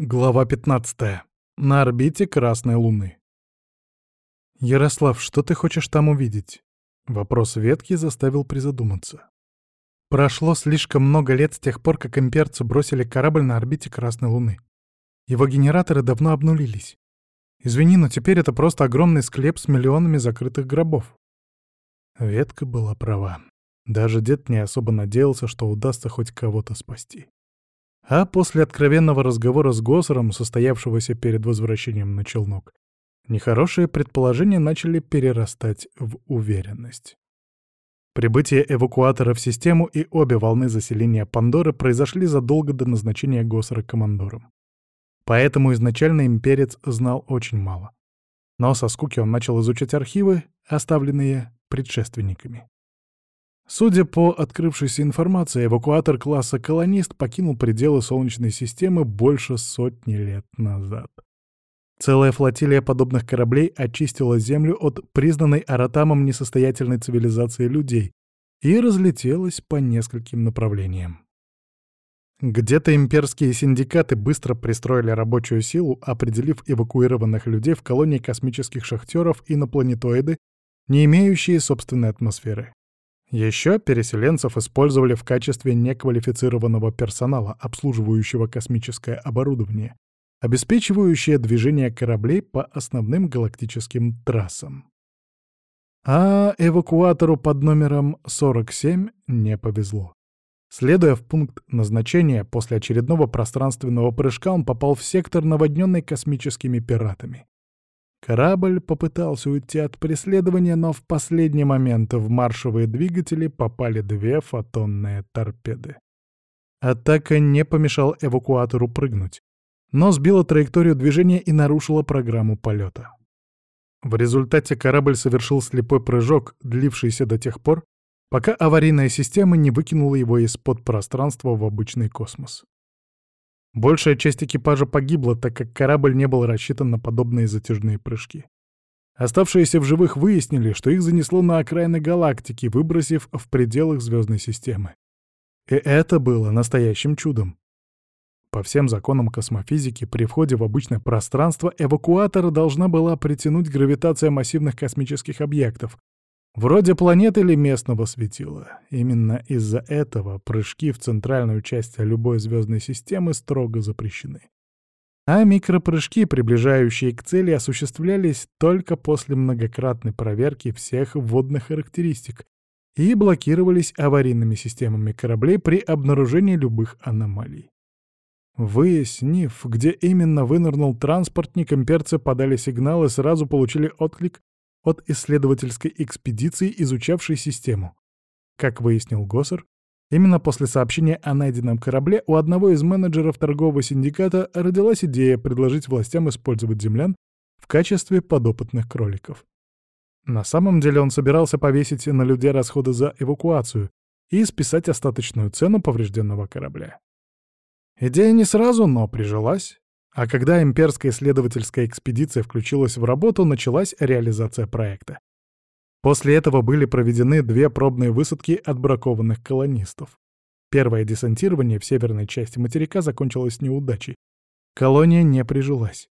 Глава 15. На орбите Красной Луны. «Ярослав, что ты хочешь там увидеть?» Вопрос ветки заставил призадуматься. Прошло слишком много лет с тех пор, как имперцы бросили корабль на орбите Красной Луны. Его генераторы давно обнулились. Извини, но теперь это просто огромный склеп с миллионами закрытых гробов. Ветка была права. Даже дед не особо надеялся, что удастся хоть кого-то спасти. А после откровенного разговора с Госером, состоявшегося перед возвращением на челнок, нехорошие предположения начали перерастать в уверенность. Прибытие эвакуатора в систему и обе волны заселения Пандоры произошли задолго до назначения Госера командором. Поэтому изначально имперец знал очень мало. Но со скуки он начал изучать архивы, оставленные предшественниками. Судя по открывшейся информации, эвакуатор класса «Колонист» покинул пределы Солнечной системы больше сотни лет назад. Целая флотилия подобных кораблей очистила Землю от признанной Аратамом несостоятельной цивилизации людей и разлетелась по нескольким направлениям. Где-то имперские синдикаты быстро пристроили рабочую силу, определив эвакуированных людей в колонии космических шахтеров и на планетоиды, не имеющие собственной атмосферы. Еще переселенцев использовали в качестве неквалифицированного персонала, обслуживающего космическое оборудование, обеспечивающее движение кораблей по основным галактическим трассам. А эвакуатору под номером 47 не повезло. Следуя в пункт назначения, после очередного пространственного прыжка он попал в сектор, наводненный космическими пиратами. Корабль попытался уйти от преследования, но в последний момент в маршевые двигатели попали две фотонные торпеды. Атака не помешала эвакуатору прыгнуть, но сбила траекторию движения и нарушила программу полета. В результате корабль совершил слепой прыжок, длившийся до тех пор, пока аварийная система не выкинула его из-под пространства в обычный космос. Большая часть экипажа погибла, так как корабль не был рассчитан на подобные затяжные прыжки. Оставшиеся в живых выяснили, что их занесло на окраины галактики, выбросив в пределах звездной системы. И это было настоящим чудом. По всем законам космофизики, при входе в обычное пространство эвакуатора должна была притянуть гравитация массивных космических объектов, Вроде планеты или местного светила. Именно из-за этого прыжки в центральную часть любой звездной системы строго запрещены. А микропрыжки, приближающие к цели, осуществлялись только после многократной проверки всех вводных характеристик и блокировались аварийными системами кораблей при обнаружении любых аномалий. Выяснив, где именно вынырнул транспортник, имперцы подали сигнал и сразу получили отклик от исследовательской экспедиции, изучавшей систему. Как выяснил Госсер, именно после сообщения о найденном корабле у одного из менеджеров торгового синдиката родилась идея предложить властям использовать землян в качестве подопытных кроликов. На самом деле он собирался повесить на людей расходы за эвакуацию и списать остаточную цену поврежденного корабля. Идея не сразу, но прижилась. А когда имперская исследовательская экспедиция включилась в работу, началась реализация проекта. После этого были проведены две пробные высадки отбракованных колонистов. Первое десантирование в северной части материка закончилось неудачей. Колония не прижилась.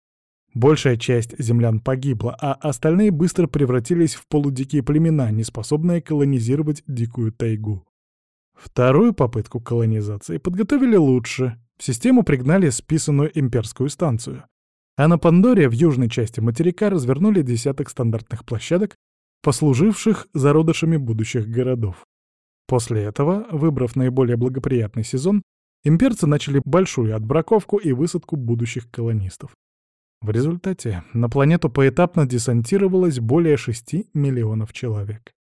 Большая часть землян погибла, а остальные быстро превратились в полудикие племена, неспособные колонизировать дикую тайгу. Вторую попытку колонизации подготовили лучше, систему пригнали списанную имперскую станцию. А на Пандоре в южной части материка развернули десяток стандартных площадок, послуживших зародышами будущих городов. После этого, выбрав наиболее благоприятный сезон, имперцы начали большую отбраковку и высадку будущих колонистов. В результате на планету поэтапно десантировалось более 6 миллионов человек.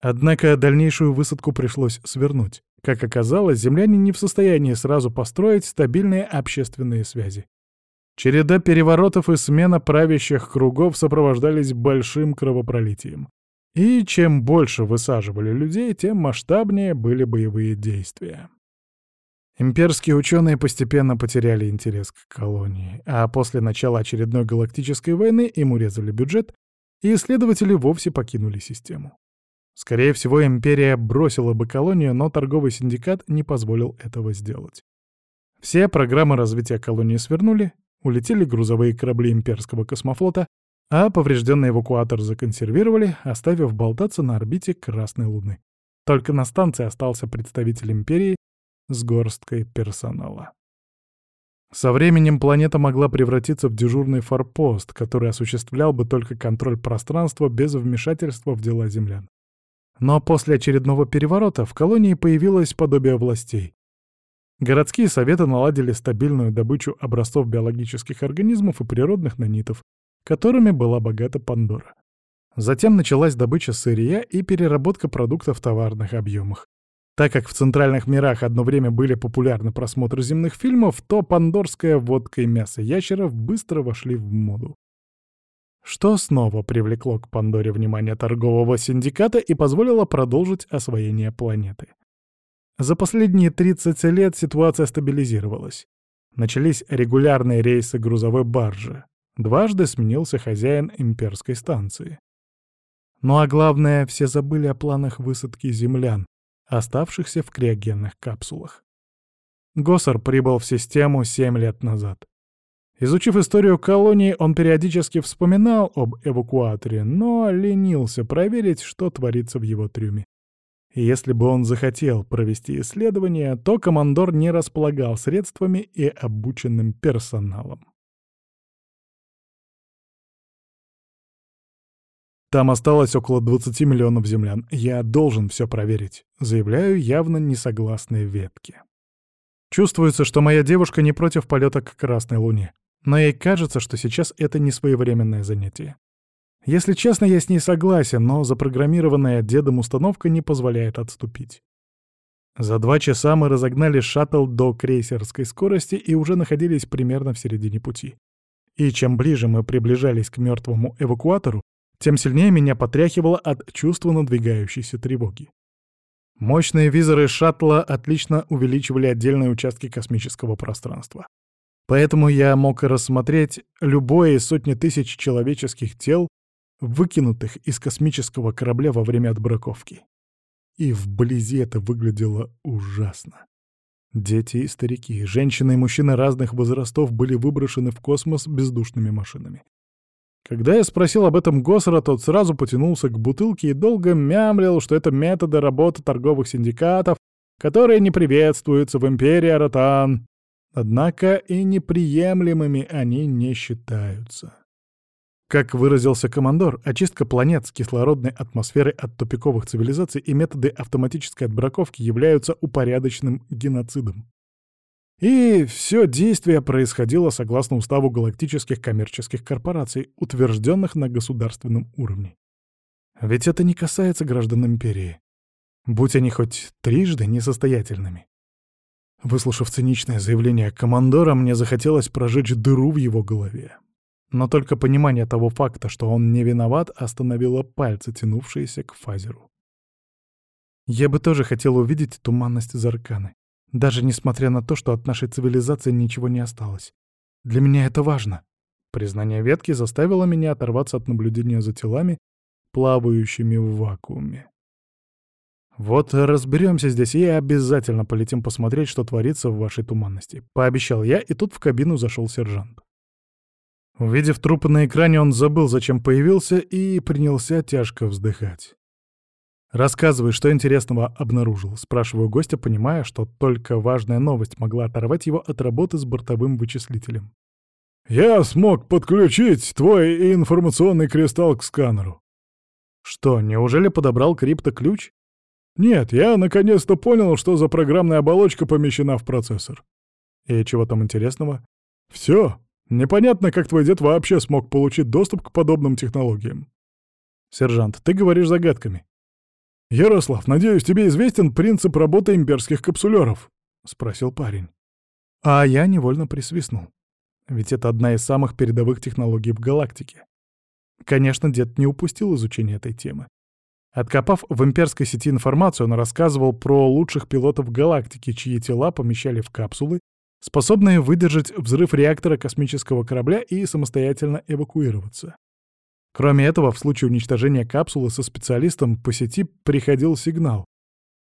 Однако дальнейшую высадку пришлось свернуть. Как оказалось, земляне не в состоянии сразу построить стабильные общественные связи. Череда переворотов и смена правящих кругов сопровождались большим кровопролитием. И чем больше высаживали людей, тем масштабнее были боевые действия. Имперские ученые постепенно потеряли интерес к колонии, а после начала очередной галактической войны им урезали бюджет, и исследователи вовсе покинули систему. Скорее всего, империя бросила бы колонию, но торговый синдикат не позволил этого сделать. Все программы развития колонии свернули, улетели грузовые корабли имперского космофлота, а поврежденный эвакуатор законсервировали, оставив болтаться на орбите Красной Луны. Только на станции остался представитель Империи с горсткой персонала. Со временем планета могла превратиться в дежурный форпост, который осуществлял бы только контроль пространства без вмешательства в дела землян. Но после очередного переворота в колонии появилось подобие властей. Городские советы наладили стабильную добычу образцов биологических организмов и природных нанитов, которыми была богата Пандора. Затем началась добыча сырья и переработка продуктов в товарных объемах. Так как в центральных мирах одно время были популярны просмотры земных фильмов, то пандорская водка и мясо ящеров быстро вошли в моду. Что снова привлекло к Пандоре внимание торгового синдиката и позволило продолжить освоение планеты. За последние 30 лет ситуация стабилизировалась. Начались регулярные рейсы грузовой баржи. Дважды сменился хозяин имперской станции. Ну а главное, все забыли о планах высадки землян, оставшихся в криогенных капсулах. Госсер прибыл в систему 7 лет назад. Изучив историю колонии, он периодически вспоминал об эвакуаторе, но ленился проверить, что творится в его трюме. И если бы он захотел провести исследование, то командор не располагал средствами и обученным персоналом. Там осталось около 20 миллионов землян. Я должен все проверить. Заявляю явно несогласные ветки. Чувствуется, что моя девушка не против полета к Красной Луне. Но ей кажется, что сейчас это не своевременное занятие. Если честно, я с ней согласен, но запрограммированная дедом установка не позволяет отступить. За два часа мы разогнали шаттл до крейсерской скорости и уже находились примерно в середине пути. И чем ближе мы приближались к мертвому эвакуатору, тем сильнее меня потряхивало от чувства надвигающейся тревоги. Мощные визоры шаттла отлично увеличивали отдельные участки космического пространства. Поэтому я мог рассмотреть любое из сотни тысяч человеческих тел, выкинутых из космического корабля во время отбраковки. И вблизи это выглядело ужасно. Дети и старики, женщины и мужчины разных возрастов были выброшены в космос бездушными машинами. Когда я спросил об этом Госера, тот сразу потянулся к бутылке и долго мямлил, что это методы работы торговых синдикатов, которые не приветствуются в империи Аратан. Однако и неприемлемыми они не считаются. Как выразился командор, очистка планет с кислородной атмосферой от тупиковых цивилизаций и методы автоматической отбраковки являются упорядоченным геноцидом. И все действие происходило согласно уставу галактических коммерческих корпораций, утвержденных на государственном уровне. Ведь это не касается граждан империи. Будь они хоть трижды несостоятельными. Выслушав циничное заявление командора, мне захотелось прожечь дыру в его голове. Но только понимание того факта, что он не виноват, остановило пальцы, тянувшиеся к фазеру. Я бы тоже хотел увидеть туманность Зарканы. Даже несмотря на то, что от нашей цивилизации ничего не осталось. Для меня это важно. Признание ветки заставило меня оторваться от наблюдения за телами, плавающими в вакууме. «Вот разберемся здесь и обязательно полетим посмотреть, что творится в вашей туманности», — пообещал я, и тут в кабину зашел сержант. Увидев трупы на экране, он забыл, зачем появился, и принялся тяжко вздыхать. «Рассказывай, что интересного обнаружил?» — спрашиваю гостя, понимая, что только важная новость могла оторвать его от работы с бортовым вычислителем. «Я смог подключить твой информационный кристалл к сканеру». «Что, неужели подобрал криптоключ?» «Нет, я наконец-то понял, что за программная оболочка помещена в процессор». «И чего там интересного?» «Все. Непонятно, как твой дед вообще смог получить доступ к подобным технологиям». «Сержант, ты говоришь загадками. «Ярослав, надеюсь, тебе известен принцип работы имперских капсулеров?» — спросил парень. А я невольно присвистнул. Ведь это одна из самых передовых технологий в галактике. Конечно, дед не упустил изучения этой темы. Откопав в имперской сети информацию, он рассказывал про лучших пилотов галактики, чьи тела помещали в капсулы, способные выдержать взрыв реактора космического корабля и самостоятельно эвакуироваться. Кроме этого, в случае уничтожения капсулы со специалистом по сети приходил сигнал.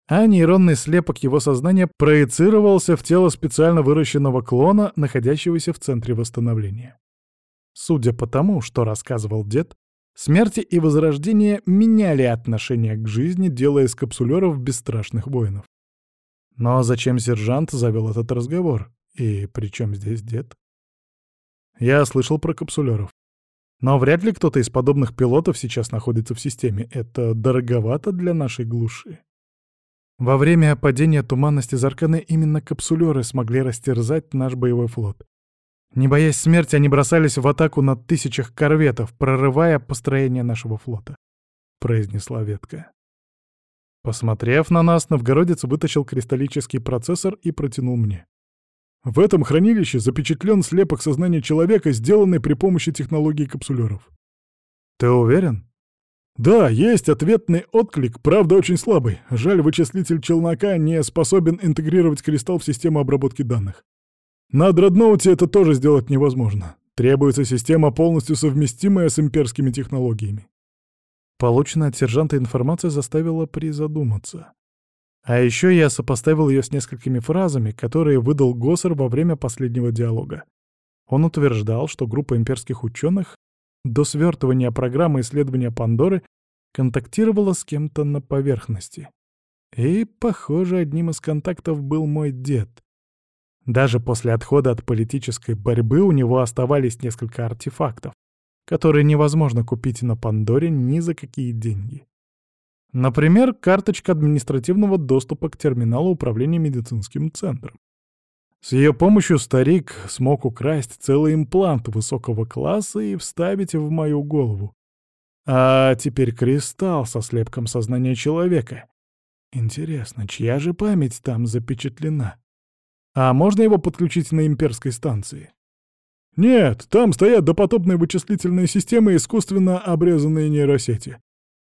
а нейронный слепок его сознания проецировался в тело специально выращенного клона, находящегося в центре восстановления. Судя по тому, что рассказывал дед, смерти и возрождение меняли отношение к жизни, делая из капсулеров бесстрашных воинов. Но зачем сержант завел этот разговор? И при чем здесь дед? Я слышал про капсулеров. Но вряд ли кто-то из подобных пилотов сейчас находится в системе. Это дороговато для нашей глуши. Во время падения туманности Зарканы именно капсулеры смогли растерзать наш боевой флот. Не боясь смерти, они бросались в атаку на тысячах корветов, прорывая построение нашего флота, — произнесла ветка. Посмотрев на нас, новгородец вытащил кристаллический процессор и протянул мне. В этом хранилище запечатлен слепок сознания человека, сделанный при помощи технологии капсулеров. Ты уверен? Да, есть ответный отклик, правда очень слабый. Жаль, вычислитель челнока не способен интегрировать кристалл в систему обработки данных. На дредноуте это тоже сделать невозможно. Требуется система, полностью совместимая с имперскими технологиями. Полученная от сержанта информация заставила призадуматься. А еще я сопоставил ее с несколькими фразами, которые выдал Госсер во время последнего диалога. Он утверждал, что группа имперских ученых до свертывания программы исследования Пандоры контактировала с кем-то на поверхности. И, похоже, одним из контактов был мой дед. Даже после отхода от политической борьбы у него оставались несколько артефактов, которые невозможно купить на Пандоре ни за какие деньги. Например, карточка административного доступа к терминалу управления медицинским центром. С ее помощью старик смог украсть целый имплант высокого класса и вставить в мою голову. А теперь кристалл со слепком сознания человека. Интересно, чья же память там запечатлена? А можно его подключить на имперской станции? Нет, там стоят допотопные вычислительные системы и искусственно обрезанные нейросети.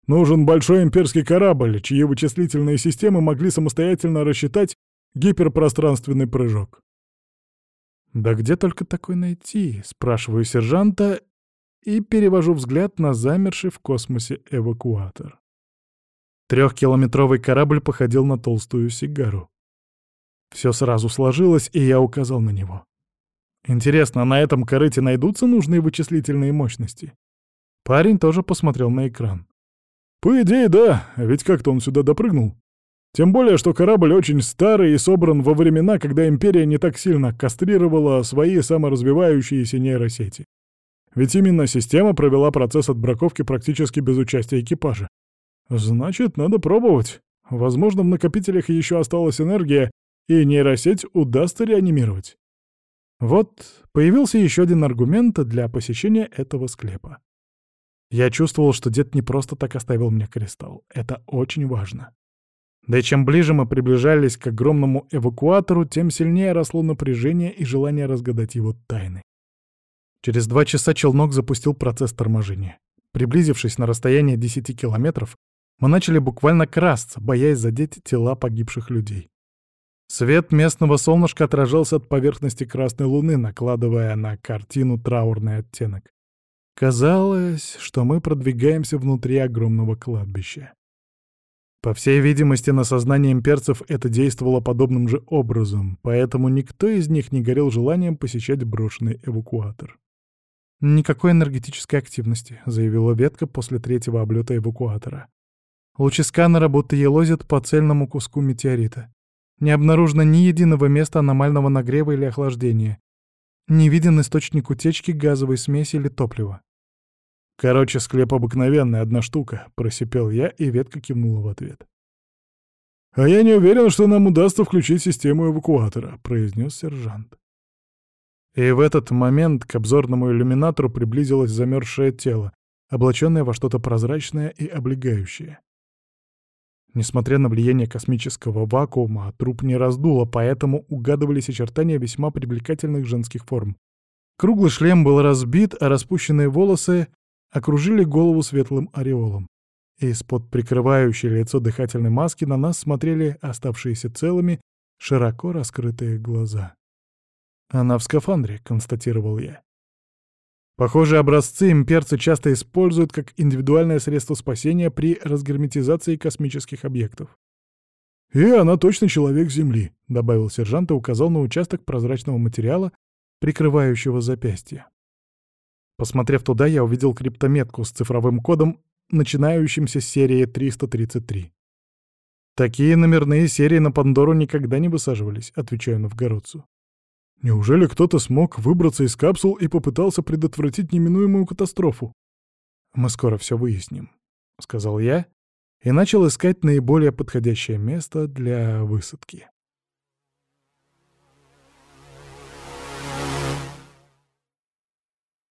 Нужен большой имперский корабль, чьи вычислительные системы могли самостоятельно рассчитать гиперпространственный прыжок. «Да где только такой найти?» — спрашиваю сержанта и перевожу взгляд на замерший в космосе эвакуатор. Трехкилометровый корабль походил на толстую сигару. Все сразу сложилось, и я указал на него. Интересно, на этом корыте найдутся нужные вычислительные мощности? Парень тоже посмотрел на экран. По идее, да, ведь как-то он сюда допрыгнул. Тем более, что корабль очень старый и собран во времена, когда Империя не так сильно кастрировала свои саморазвивающиеся нейросети. Ведь именно система провела процесс отбраковки практически без участия экипажа. Значит, надо пробовать. Возможно, в накопителях еще осталась энергия, и нейросеть удастся реанимировать. Вот появился еще один аргумент для посещения этого склепа. Я чувствовал, что дед не просто так оставил мне кристалл. Это очень важно. Да и чем ближе мы приближались к огромному эвакуатору, тем сильнее росло напряжение и желание разгадать его тайны. Через два часа челнок запустил процесс торможения. Приблизившись на расстояние 10 километров, мы начали буквально красться, боясь задеть тела погибших людей. Свет местного солнышка отражался от поверхности Красной Луны, накладывая на картину траурный оттенок. Казалось, что мы продвигаемся внутри огромного кладбища. По всей видимости, на сознание имперцев это действовало подобным же образом, поэтому никто из них не горел желанием посещать брошенный эвакуатор. «Никакой энергетической активности», — заявила ветка после третьего облета эвакуатора. Лучи сканера будто елозят по цельному куску метеорита. Не обнаружено ни единого места аномального нагрева или охлаждения. Не виден источник утечки газовой смеси или топлива. «Короче, склеп обыкновенный, одна штука», — просипел я, и ветка кивнула в ответ. «А я не уверен, что нам удастся включить систему эвакуатора», — произнес сержант. И в этот момент к обзорному иллюминатору приблизилось замерзшее тело, облаченное во что-то прозрачное и облегающее. Несмотря на влияние космического вакуума, труп не раздуло, поэтому угадывались очертания весьма привлекательных женских форм. Круглый шлем был разбит, а распущенные волосы окружили голову светлым ореолом. Из-под прикрывающей лицо дыхательной маски на нас смотрели оставшиеся целыми, широко раскрытые глаза. «Она в скафандре», — констатировал я. Похожие образцы имперцы часто используют как индивидуальное средство спасения при разгерметизации космических объектов. «И она точно человек Земли», — добавил сержант и указал на участок прозрачного материала, прикрывающего запястье. Посмотрев туда, я увидел криптометку с цифровым кодом, начинающимся с серии 333. «Такие номерные серии на Пандору никогда не высаживались», — отвечаю новгородцу. «Неужели кто-то смог выбраться из капсул и попытался предотвратить неминуемую катастрофу?» «Мы скоро все выясним», — сказал я и начал искать наиболее подходящее место для высадки.